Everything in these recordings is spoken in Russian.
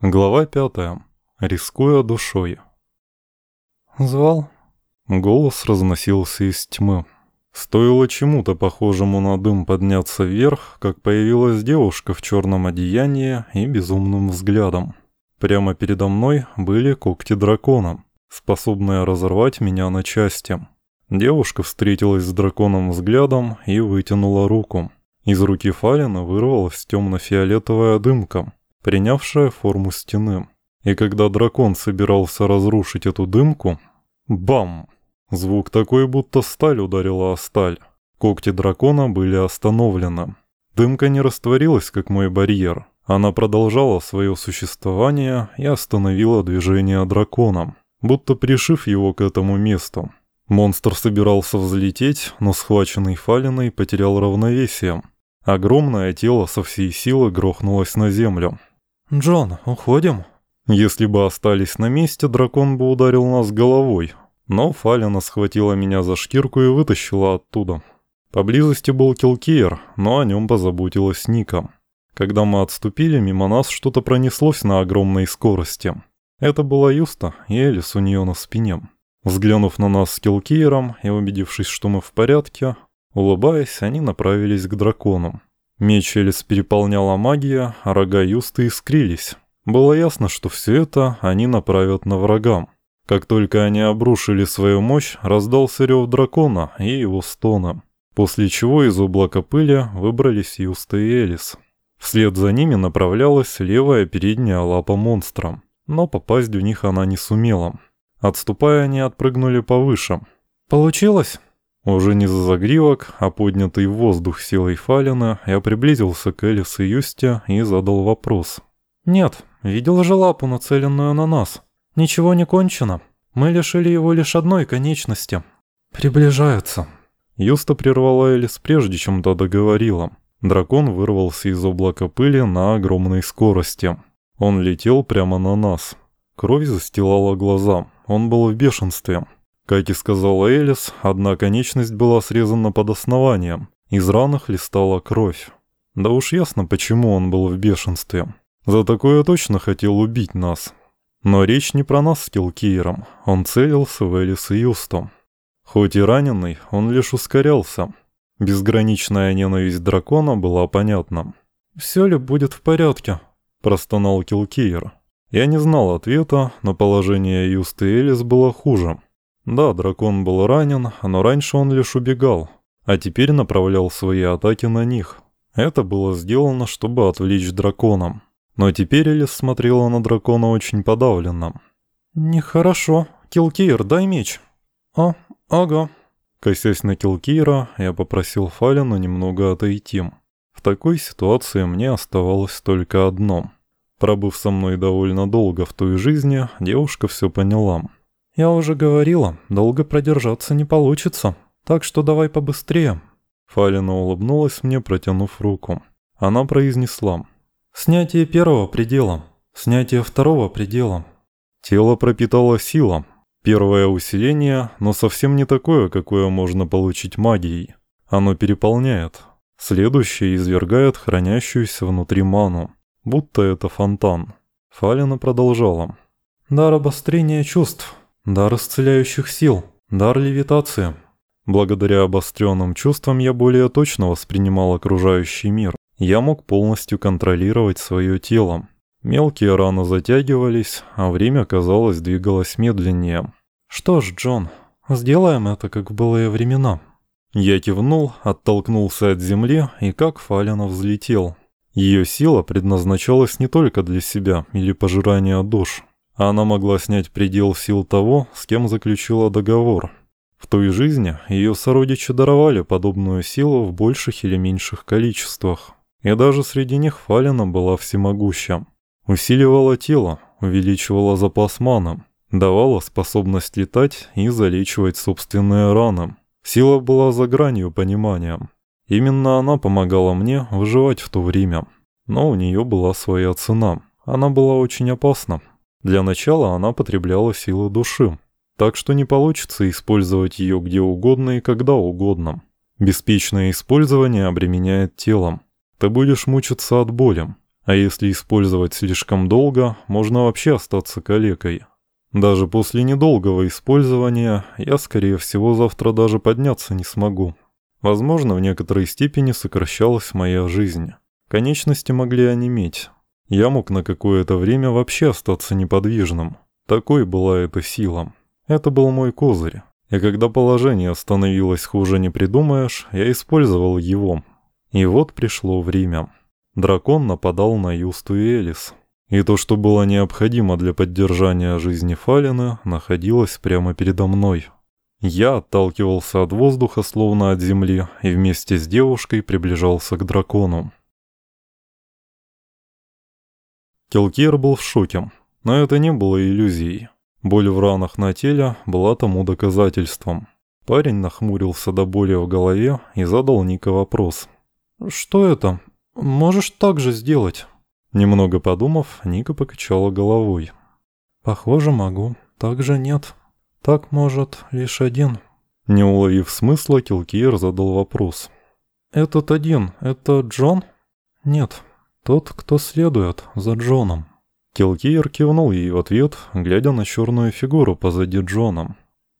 Глава пятая. Рискуя душой. «Звал?» Голос разносился из тьмы. Стоило чему-то похожему на дым подняться вверх, как появилась девушка в черном одеянии и безумным взглядом. Прямо передо мной были когти дракона, способные разорвать меня на части. Девушка встретилась с драконом взглядом и вытянула руку. Из руки Фалина вырвалась темно-фиолетовая дымка принявшая форму стены. И когда дракон собирался разрушить эту дымку, бам! Звук такой, будто сталь ударила о сталь. Когти дракона были остановлены. Дымка не растворилась, как мой барьер. Она продолжала свое существование и остановила движение дракона, будто пришив его к этому месту. Монстр собирался взлететь, но схваченный Фалиной потерял равновесие. Огромное тело со всей силы грохнулось на землю. «Джон, уходим?» Если бы остались на месте, дракон бы ударил нас головой. Но Фалина схватила меня за шкирку и вытащила оттуда. Поблизости был Килкиер, но о нем позаботилась Ника. Когда мы отступили, мимо нас что-то пронеслось на огромной скорости. Это была Юста и Элис у нее на спине. Взглянув на нас с Килкиером и убедившись, что мы в порядке, улыбаясь, они направились к дракону. Меч Элис переполняла магия, а рога Юсты искрились. Было ясно, что все это они направят на врагам. Как только они обрушили свою мощь, раздался рев дракона и его стона. После чего из облака пыли выбрались Юста и Элис. Вслед за ними направлялась левая передняя лапа монстра, но попасть в них она не сумела. Отступая, они отпрыгнули повыше. «Получилось?» Уже не за загривок, а поднятый в воздух силой Фалина, я приблизился к Элис и Юсте и задал вопрос. «Нет, видел же лапу, нацеленную на нас. Ничего не кончено. Мы лишили его лишь одной конечности. Приближаются». Юста прервала Элис прежде, чем та договорила. Дракон вырвался из облака пыли на огромной скорости. Он летел прямо на нас. Кровь застилала глаза. Он был в бешенстве. Как и сказала Элис, одна конечность была срезана под основанием. Из раны хлестала кровь. Да уж ясно, почему он был в бешенстве. За такое точно хотел убить нас. Но речь не про нас с Килкиером. Он целился в Элис и Юсту. Хоть и раненый, он лишь ускорялся. Безграничная ненависть дракона была понятна. «Все ли будет в порядке?» – простонал Килкиер. Я не знал ответа, но положение Юсты Элис было хуже. Да, дракон был ранен, но раньше он лишь убегал, а теперь направлял свои атаки на них. Это было сделано, чтобы отвлечь дракона. Но теперь Элис смотрела на дракона очень подавленно. «Нехорошо. Килкейр, дай меч». «А, ага». Косясь на Килкейра, я попросил Фалина немного отойти. В такой ситуации мне оставалось только одно. Пробыв со мной довольно долго в той жизни, девушка все поняла. «Я уже говорила, долго продержаться не получится, так что давай побыстрее». Фалина улыбнулась мне, протянув руку. Она произнесла. «Снятие первого предела, снятие второго предела». Тело пропитало сила. Первое усиление, но совсем не такое, какое можно получить магией. Оно переполняет. Следующее извергает хранящуюся внутри ману, будто это фонтан. Фалина продолжала. «Дар обострения чувств. Дар исцеляющих сил, дар левитации. Благодаря обостренным чувствам я более точно воспринимал окружающий мир. Я мог полностью контролировать свое тело. Мелкие раны затягивались, а время, казалось, двигалось медленнее. «Что ж, Джон, сделаем это, как в былые времена». Я кивнул, оттолкнулся от земли и как Фалина взлетел. Ее сила предназначалась не только для себя или пожирания душ. Она могла снять предел сил того, с кем заключила договор. В той жизни ее сородичи даровали подобную силу в больших или меньших количествах. И даже среди них Фалина была всемогуща. Усиливала тело, увеличивала запас маны, давала способность летать и залечивать собственные раны. Сила была за гранью понимания. Именно она помогала мне выживать в то время. Но у нее была своя цена. Она была очень опасна. Для начала она потребляла силы души, так что не получится использовать ее где угодно и когда угодно. Беспечное использование обременяет телом. Ты будешь мучиться от боли, А если использовать слишком долго, можно вообще остаться калекой. Даже после недолгого использования я, скорее всего, завтра даже подняться не смогу. Возможно, в некоторой степени сокращалась моя жизнь. Конечности могли онеметь. Я мог на какое-то время вообще остаться неподвижным. Такой была эта сила. Это был мой козырь. И когда положение становилось хуже не придумаешь, я использовал его. И вот пришло время. Дракон нападал на Юсту и Элис. И то, что было необходимо для поддержания жизни Фалина, находилось прямо передо мной. Я отталкивался от воздуха, словно от земли, и вместе с девушкой приближался к дракону. Келкир был в шоке, но это не было иллюзией. Боль в ранах на теле была тому доказательством. Парень нахмурился до боли в голове и задал Ника вопрос. «Что это? Можешь так же сделать?» Немного подумав, Ника покачала головой. «Похоже, могу. Так же нет. Так может лишь один». Не уловив смысла, Килкиер задал вопрос. «Этот один, это Джон?» «Нет, тот, кто следует за Джоном». Килкиер кивнул ей в ответ, глядя на черную фигуру позади Джона.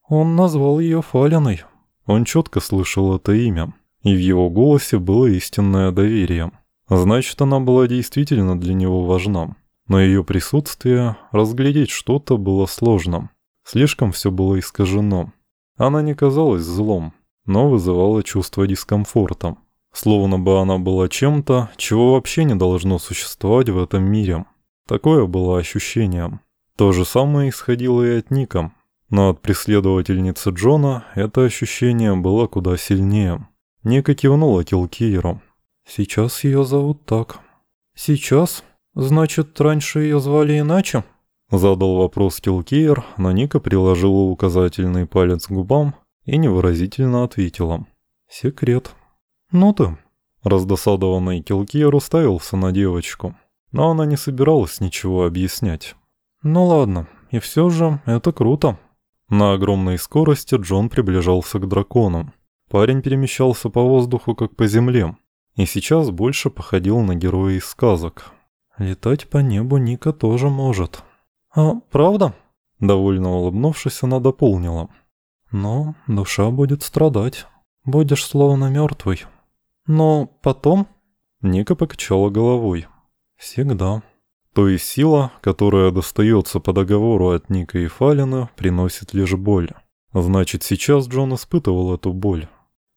Он назвал ее Фалиной. Он четко слышал это имя, и в его голосе было истинное доверие. Значит, она была действительно для него важна. Но ее присутствие, разглядеть что-то было сложно. Слишком все было искажено. Она не казалась злом, но вызывала чувство дискомфорта. Словно бы она была чем-то, чего вообще не должно существовать в этом мире. Такое было ощущение. То же самое исходило и от Ника. Но от преследовательницы Джона это ощущение было куда сильнее. Ника кивнула Килкиеру. Сейчас ее зовут так. Сейчас? Значит, раньше ее звали иначе? Задал вопрос Килкейр, но Ника приложила указательный палец к губам и невыразительно ответила. «Секрет». «Ну ты». Раздосадованный Килкейр уставился на девочку, но она не собиралась ничего объяснять. «Ну ладно, и все же это круто». На огромной скорости Джон приближался к дракону. Парень перемещался по воздуху, как по земле, и сейчас больше походил на героя из сказок. Летать по небу Ника тоже может. А, правда? Довольно улыбнувшись, она дополнила. Но душа будет страдать. Будешь словно мертвый. Но потом... Ника покачала головой. Всегда. То есть сила, которая достается по договору от Ника и Фалина, приносит лишь боль. Значит, сейчас Джон испытывал эту боль.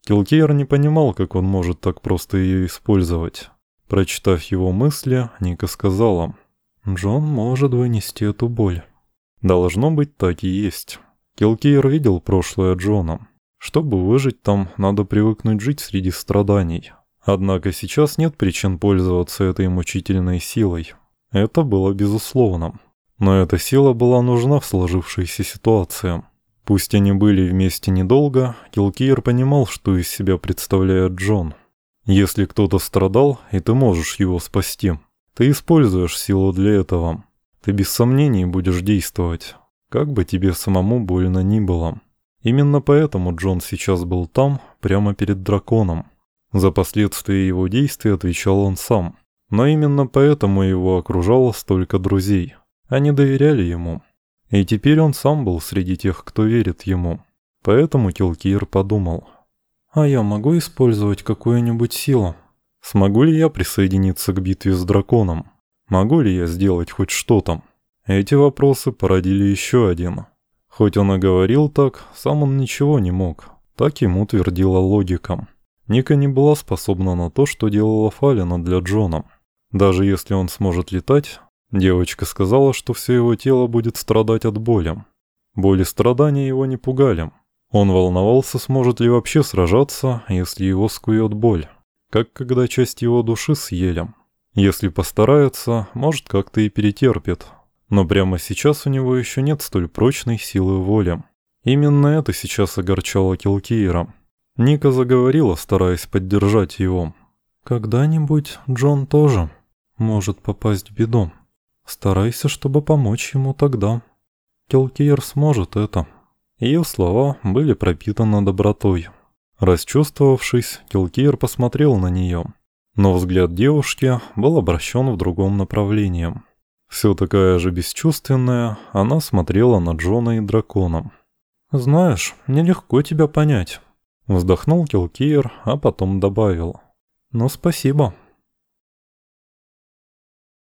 Килкейр не понимал, как он может так просто ее использовать. Прочитав его мысли, Ника сказала, «Джон может вынести эту боль». Должно быть, так и есть. Килкейр видел прошлое Джона. Чтобы выжить там, надо привыкнуть жить среди страданий. Однако сейчас нет причин пользоваться этой мучительной силой. Это было безусловно. Но эта сила была нужна в сложившейся ситуации. Пусть они были вместе недолго, Килкиер понимал, что из себя представляет Джон. Если кто-то страдал, и ты можешь его спасти, ты используешь силу для этого. Ты без сомнений будешь действовать, как бы тебе самому больно ни было. Именно поэтому Джон сейчас был там, прямо перед драконом. За последствия его действий отвечал он сам. Но именно поэтому его окружало столько друзей. Они доверяли ему. И теперь он сам был среди тех, кто верит ему. Поэтому Килкир подумал. «А я могу использовать какую-нибудь силу? Смогу ли я присоединиться к битве с драконом? Могу ли я сделать хоть что-то?» Эти вопросы породили еще один. Хоть он и говорил так, сам он ничего не мог. Так ему твердила логика. Ника не была способна на то, что делала Фалина для Джона. Даже если он сможет летать, Девочка сказала, что все его тело будет страдать от боли. Боли страдания его не пугали. Он волновался, сможет ли вообще сражаться, если его скует боль. Как когда часть его души съели. Если постарается, может как-то и перетерпит. Но прямо сейчас у него еще нет столь прочной силы воли. Именно это сейчас огорчало Килкиера. Ника заговорила, стараясь поддержать его. «Когда-нибудь Джон тоже может попасть в беду». Старайся, чтобы помочь ему тогда. Келкиер сможет это. Ее слова были пропитаны добротой. Расчувствовавшись, Келкиер посмотрел на нее. Но взгляд девушки был обращен в другом направлении. Все такая же бесчувственная, она смотрела на Джона и дракона. «Знаешь, нелегко тебя понять», — вздохнул Килкиер, а потом добавил. «Ну, спасибо».